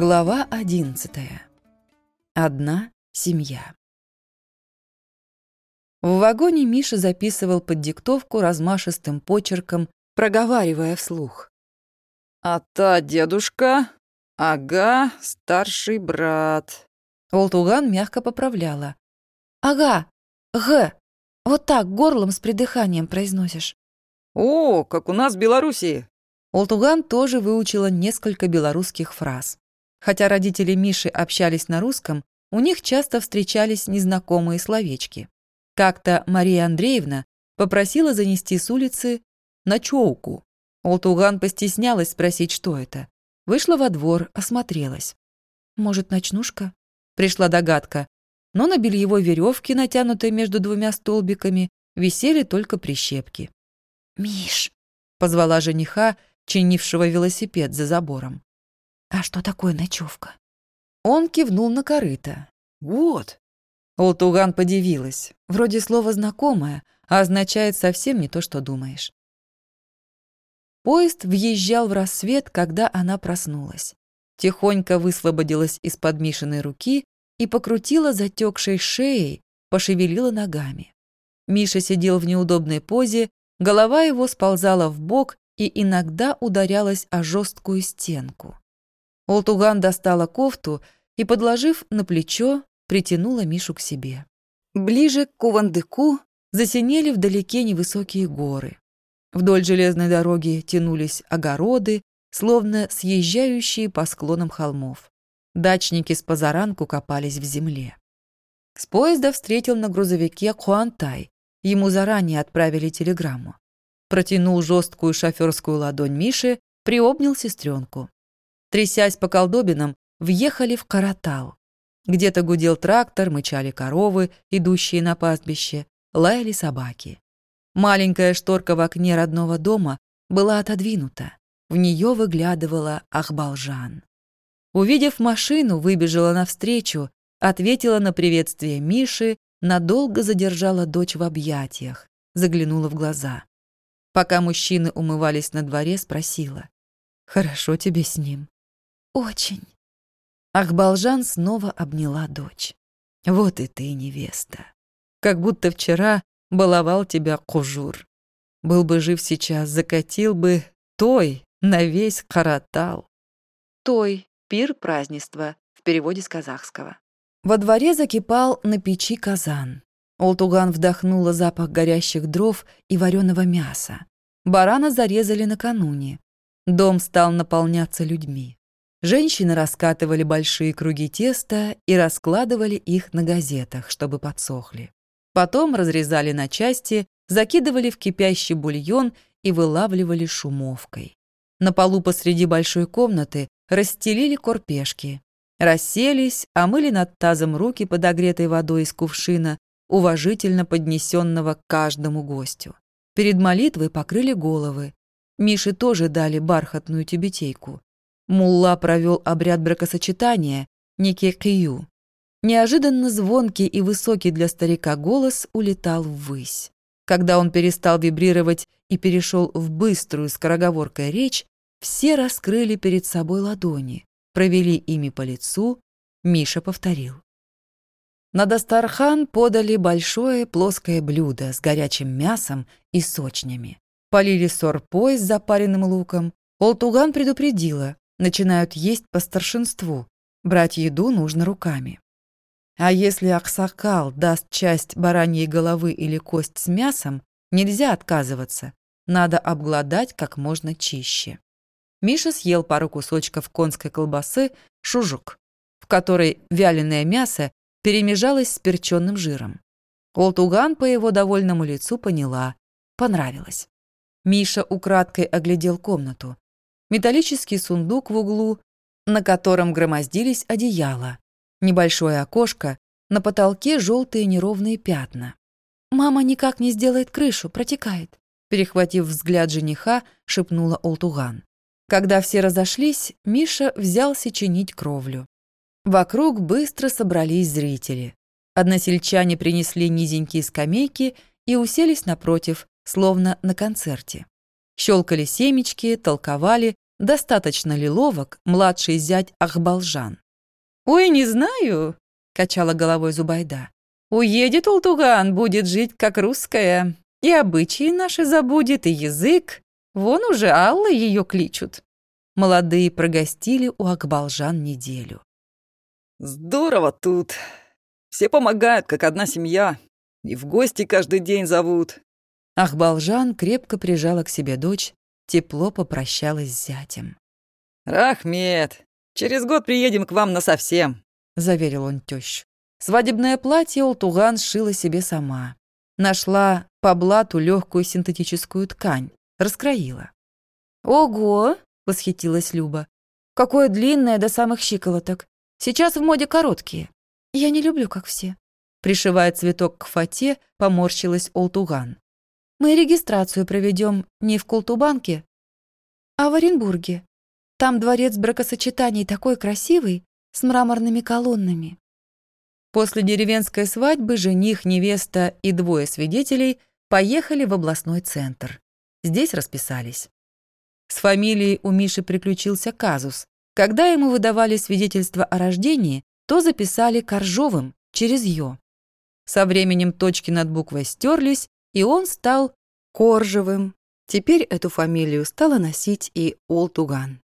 Глава одиннадцатая. Одна семья. В вагоне Миша записывал под диктовку размашистым почерком, проговаривая вслух. «А та дедушка? Ага, старший брат». Олтуган мягко поправляла. «Ага, г. Вот так горлом с придыханием произносишь». «О, как у нас в Белоруссии!» Олтуган тоже выучила несколько белорусских фраз. Хотя родители Миши общались на русском, у них часто встречались незнакомые словечки. Как-то Мария Андреевна попросила занести с улицы ночевку. Олтуган постеснялась спросить, что это. Вышла во двор, осмотрелась. «Может, ночнушка?» Пришла догадка. Но на бельевой веревке, натянутой между двумя столбиками, висели только прищепки. «Миш!» — позвала жениха, чинившего велосипед за забором. «А что такое ночевка?» Он кивнул на корыто. «Вот, Олтуган подивилась. Вроде слово знакомое, а означает совсем не то, что думаешь. Поезд въезжал в рассвет, когда она проснулась. Тихонько высвободилась из-под Мишиной руки и покрутила затекшей шеей, пошевелила ногами. Миша сидел в неудобной позе, голова его сползала в бок и иногда ударялась о жесткую стенку. Олтуган достала кофту и, подложив на плечо, притянула Мишу к себе. Ближе к Кувандыку засинели вдалеке невысокие горы. Вдоль железной дороги тянулись огороды, словно съезжающие по склонам холмов. Дачники с позаранку копались в земле. С поезда встретил на грузовике Хуантай. Ему заранее отправили телеграмму. Протянул жесткую шоферскую ладонь Миши, приобнял сестренку. Трясясь по колдобинам, въехали в Каратал. Где-то гудел трактор, мычали коровы, идущие на пастбище, лаяли собаки. Маленькая шторка в окне родного дома была отодвинута. В нее выглядывала Ахбалжан. Увидев машину, выбежала навстречу, ответила на приветствие Миши, надолго задержала дочь в объятиях, заглянула в глаза. Пока мужчины умывались на дворе, спросила. «Хорошо тебе с ним?» «Очень». Ахбалжан снова обняла дочь. «Вот и ты, невеста. Как будто вчера баловал тебя Кужур. Был бы жив сейчас, закатил бы той на весь Каратал». «Той» — пир празднества, в переводе с казахского. Во дворе закипал на печи казан. Олтуган вдохнула запах горящих дров и вареного мяса. Барана зарезали накануне. Дом стал наполняться людьми. Женщины раскатывали большие круги теста и раскладывали их на газетах, чтобы подсохли. Потом разрезали на части, закидывали в кипящий бульон и вылавливали шумовкой. На полу посреди большой комнаты расстелили корпешки. Расселись, омыли над тазом руки подогретой водой из кувшина, уважительно поднесенного каждому гостю. Перед молитвой покрыли головы. Мише тоже дали бархатную тюбетейку. Мулла провел обряд бракосочетания, некий кию. Неожиданно звонкий и высокий для старика голос улетал ввысь. Когда он перестал вибрировать и перешел в быструю скороговоркой речь, все раскрыли перед собой ладони, провели ими по лицу, Миша повторил. На Дастархан подали большое плоское блюдо с горячим мясом и сочнями. Полили сорпой с запаренным луком. Олтуган предупредила, начинают есть по старшинству. Брать еду нужно руками. А если Аксакал даст часть бараньей головы или кость с мясом, нельзя отказываться. Надо обглодать как можно чище. Миша съел пару кусочков конской колбасы «шужук», в которой вяленое мясо перемежалось с перченным жиром. Олтуган по его довольному лицу поняла. Понравилось. Миша украдкой оглядел комнату металлический сундук в углу, на котором громоздились одеяла, небольшое окошко, на потолке желтые неровные пятна. «Мама никак не сделает крышу, протекает», перехватив взгляд жениха, шепнула Олтуган. Когда все разошлись, Миша взялся чинить кровлю. Вокруг быстро собрались зрители. Односельчане принесли низенькие скамейки и уселись напротив, словно на концерте. Щелкали семечки, толковали, достаточно ли ловок младший зять Ахбалжан. «Ой, не знаю», — качала головой Зубайда. «Уедет Ултуган, будет жить как русская, и обычаи наши забудет, и язык. Вон уже Алла ее кличут». Молодые прогостили у Акбалжан неделю. «Здорово тут. Все помогают, как одна семья. И в гости каждый день зовут». Ахбалжан крепко прижала к себе дочь, тепло попрощалась с зятем. «Рахмет, через год приедем к вам насовсем», — заверил он тещу. Свадебное платье Ултуган сшила себе сама. Нашла по блату легкую синтетическую ткань, раскроила. «Ого!» — восхитилась Люба. «Какое длинное до самых щиколоток. Сейчас в моде короткие. Я не люблю, как все». Пришивая цветок к фате, поморщилась Олтуган. Мы регистрацию проведем не в Култубанке, а в Оренбурге. Там дворец бракосочетаний такой красивый, с мраморными колоннами. После деревенской свадьбы жених, невеста и двое свидетелей поехали в областной центр. Здесь расписались. С фамилией у Миши приключился казус. Когда ему выдавали свидетельство о рождении, то записали Коржовым через «ё». Со временем точки над буквой стерлись, и он стал Коржевым. Теперь эту фамилию стала носить и Олтуган.